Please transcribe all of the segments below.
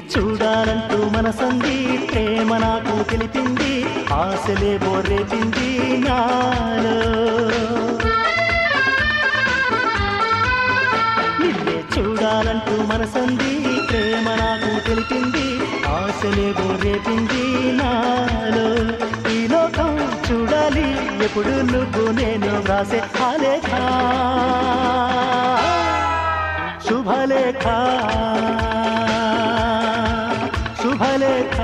చూడాలంటూ మనసంది ప్రేమ నాకు తెలిపింది ఆశలే బోరేపింది నాలో. నిన్నే చూడాలంటూ మనసంది ప్రేమ నాకు తెలిపింది ఆశలే బోరేపింది నాలో. ఈ లోకం చూడాలి ఎప్పుడు నువ్వు నేను రాసే ఆలేఖ. శుభలేఖ. శుభలేఖ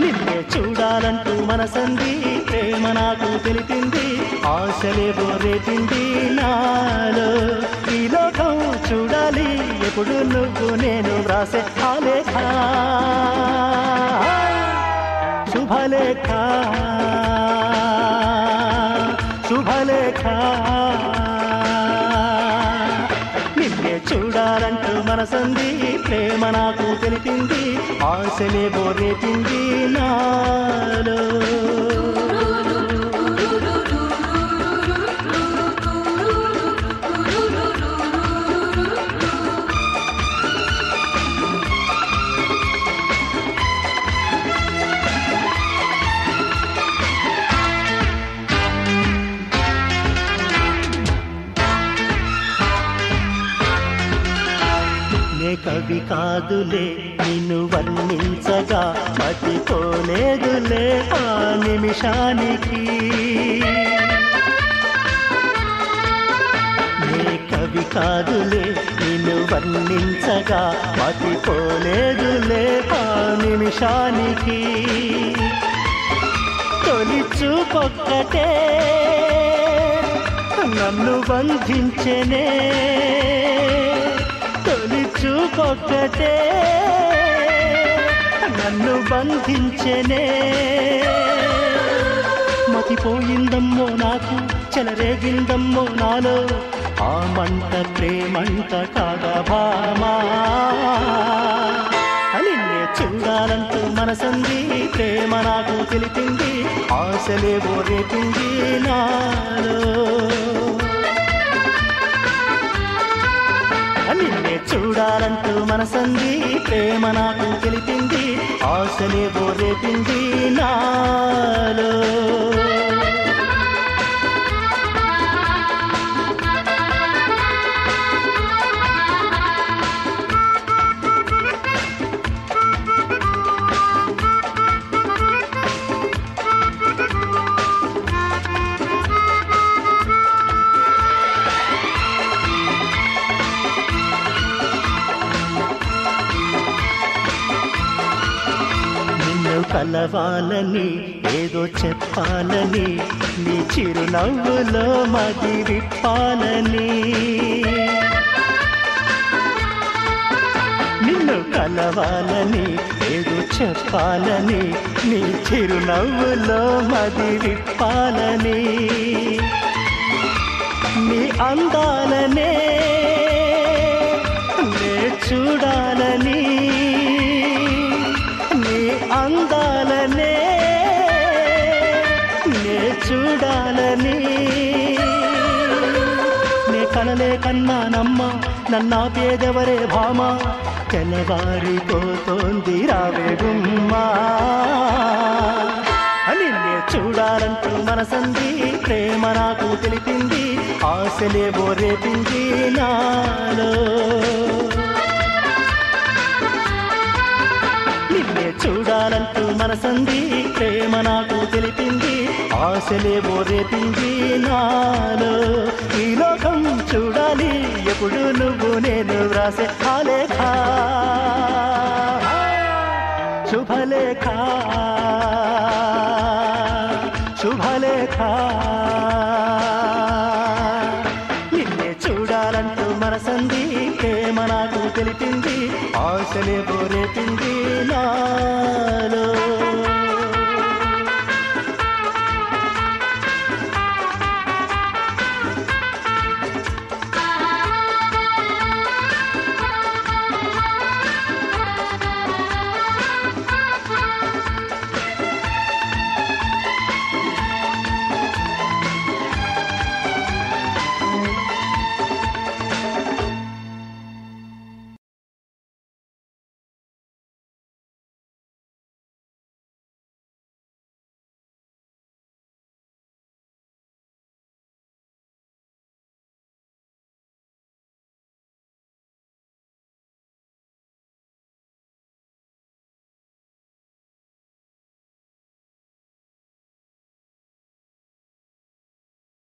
నిన్నే చూడాలంటూ మనసంది ప్రేమ నాకు తెలిపింది ఆశలేదో రేపింది నాలో. ఈ లోకం చూడాలి ఎప్పుడు నువ్వు నేను వ్రాసే ఆలేఖ శుభలేఖ. శుభలేఖ. మనసంది ప్రేమ నాకు తెలిపింది ఆశనే బోరేపింది నాలో. నే కవి కాదులే నిన్ను వర్ణించగా మతిపోలేదులే ఆ నిమిషానికి. నే కవి కాదులే నిన్ను వర్ణించగా మతిపోలేదులే ఆ నిమిషానికి. తొలి చూపొక్కటే నన్ను బంధించనే. చూపొక్కటే నన్ను బంధించెనే. మతిపోయిందమ్మో నాకు చెలరేగిందమ్మో నాలో. ఆ మంట ప్రేమంట కాదా భామా. నిన్నే చూడాలంటూ మనసంది ప్రేమ నాకు తెలిపింది. ఆశలేవో రేపింది నాలో. నిన్నే చూడాలంటూ మనసంది ప్రేమ నాకు తెలిపింది ఆశలే బోరేపింది నాలో. కలవాలని ఏదో చెప్పాలని నీ చిరునవ్వులో మది విప్పాలని. నిన్ను కలవాలని ఏదో చెప్పాలని నీ చిరునవ్వులో మది విప్పాలని. నీ అందాలనే నే చూడాలని అందాలనే నే చూడాలని. నే కనలే కన్నానమ్మ నన్నా పేదవరే భామ తెల్లవారిపోతోంది రావే గుమ్మా. నే చూడాలంటూ మనసంది ప్రేమ నాకు తెలిపింది ఆశలేవో రేపింది నా చూడాలంటూ ప్రేమ నాకు తెలిపింది ఆశలేవో రేపింది నాలో. ఈ లోకం చూడాలి ఎప్పుడు నువ్వు నేను వ్రాసే ఆలేఖ శుభలేఖ. శుభలేఖ. నిన్నే చూడాలంటూ మనసంది ప్రేమ నాకు తెలిపింది ఆశలే బోరేపింది నాలో.